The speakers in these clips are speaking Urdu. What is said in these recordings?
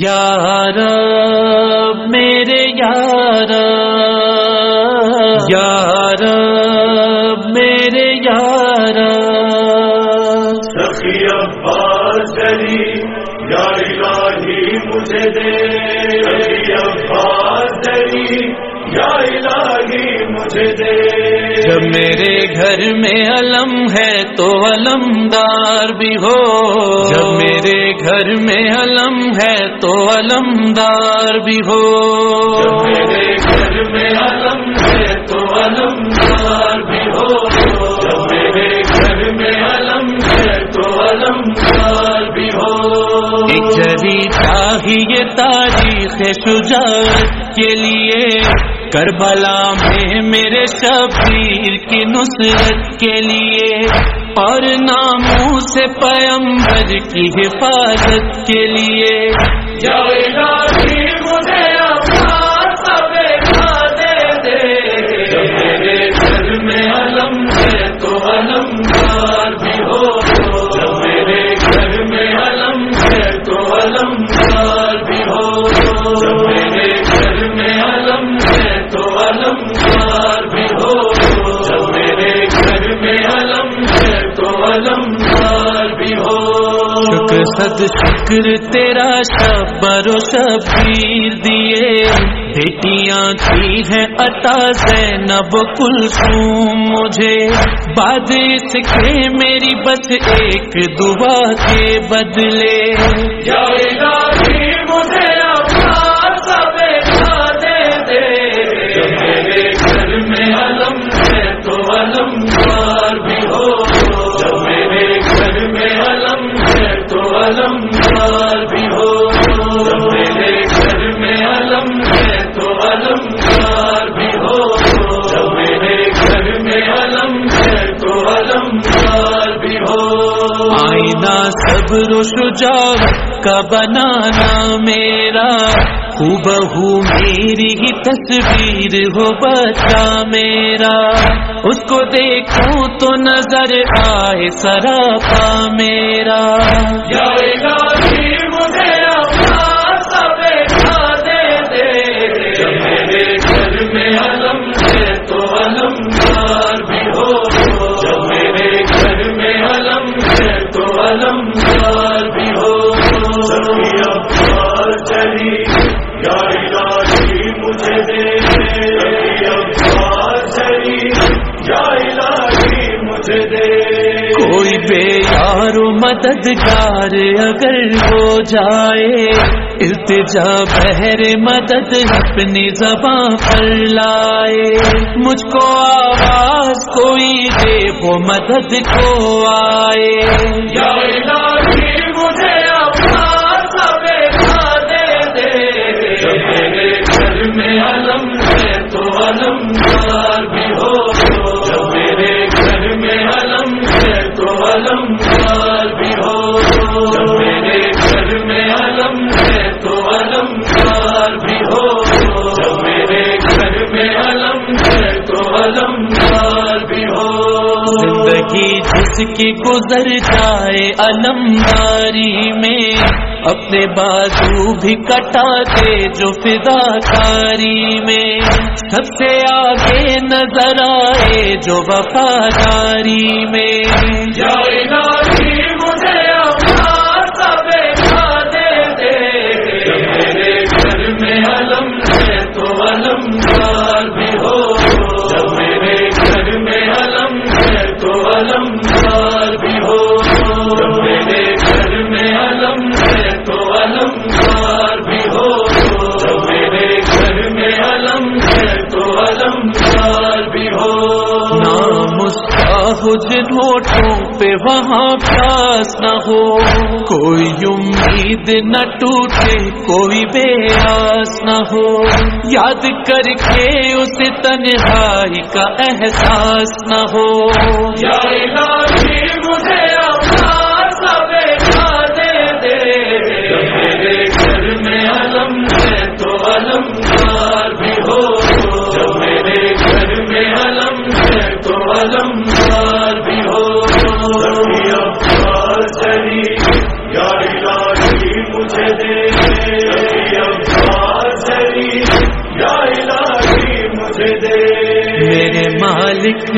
یار میرے یار یار میرے یار سخی عباس علی یا الہی مجھے دے۔ سخی عباس علی یا الہی مجھے دے۔ گھر میں علم ہے تو علمدار بھی ہو۔ جب میرے گھر میں علم ہے تو علمدار بھی ہو۔ جب میرے گھر میں علم ہے تو بھی ہو۔ جب میرے گھر میں علم ہے تو بھی ہو۔ ایک جری چاہیے تاریخ شجاعت کے لیے کربلا میں میرے شبیر کی نصرت کے لیے اور ناموں سے پیمبر کی حفاظت کے لیے۔ صد شکر تیرا شبر و شبیر دیے۔ بیٹیاں کی ہیں عطا زینب کلثوم مجھے۔ بعد اس کے میری بس ایک دعا کے بدلے۔ علمدار بھی ہو میرے گھر میں علم ہے تو علمدار بھی ہو جب میرے گھر میں علم ہے تو علمدار بھی ہو آئینہ صبر و شجاعت کا بنانا میرا بہو میری ہی تصویر ہو بچا میرا۔ اس کو دیکھوں تو نظر آئے سراپا میرا۔ مددگار اگر ہو جائے، التجا بہر مدد اپنی زباں پر لائے۔ مجھ کو آواز کوئی دے، وہ مدد کو آئے۔ یا الہی، مجھے میرے گھر میں علم ہے تو علمدار بھی علم بھی ہو جب میرے گھر میں علم ہے تو علمدار بھی ہو۔ زندگی جس کی گزر جائے علمداری میں اپنے بازو بھی کٹا دے جو فدا کاری میں۔ سب سے آگے نظر آئے جو وفاداری میں۔ جن ہوٹوں پہ وہاں پیاس نہ ہو۔ کوئی امید نہ ٹوٹے، کوئی بے آس نہ ہو۔ یاد کر کے اسے تنہائی کا احساس نہ ہو۔ مالک۔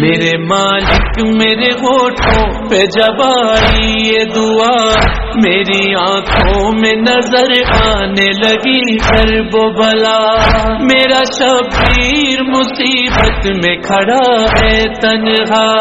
میرے مالک، میرے ہوٹوں پہ جب آئی یہ دعا، میری آنکھوں میں نظر آنے لگی سر و بلا۔ میرا شبیر مصیبت میں کھڑا ہے تنہا۔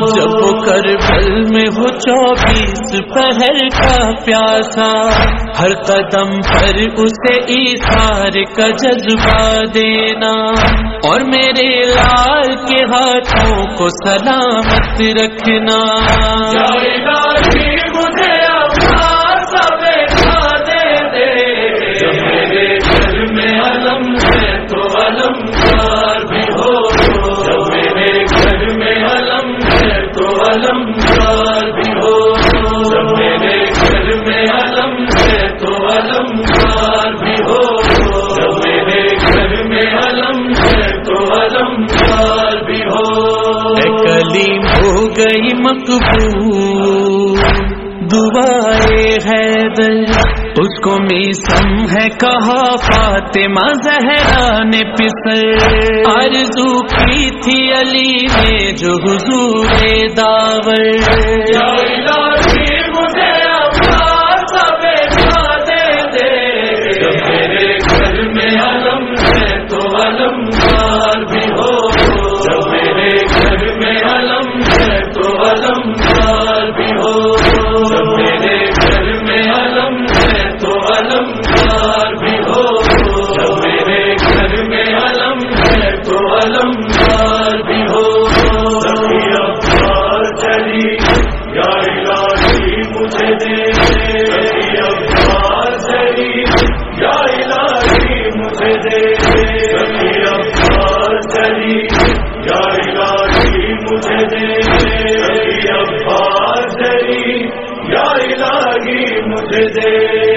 جب وہ کربل میں ہو چوبیس پہر کا پیاسا، ہر قدم پر اسے اشار کا جذبہ دینا۔ اور میرے لال کے ہاتھوں کو سلامت رکھنا۔ مقبول دعائے حیدر۔ اس کو میسم ہے کہا فاطمہ زہرا نے پسر۔ آرزو کی تھی علی نے جو حضور داور۔ دے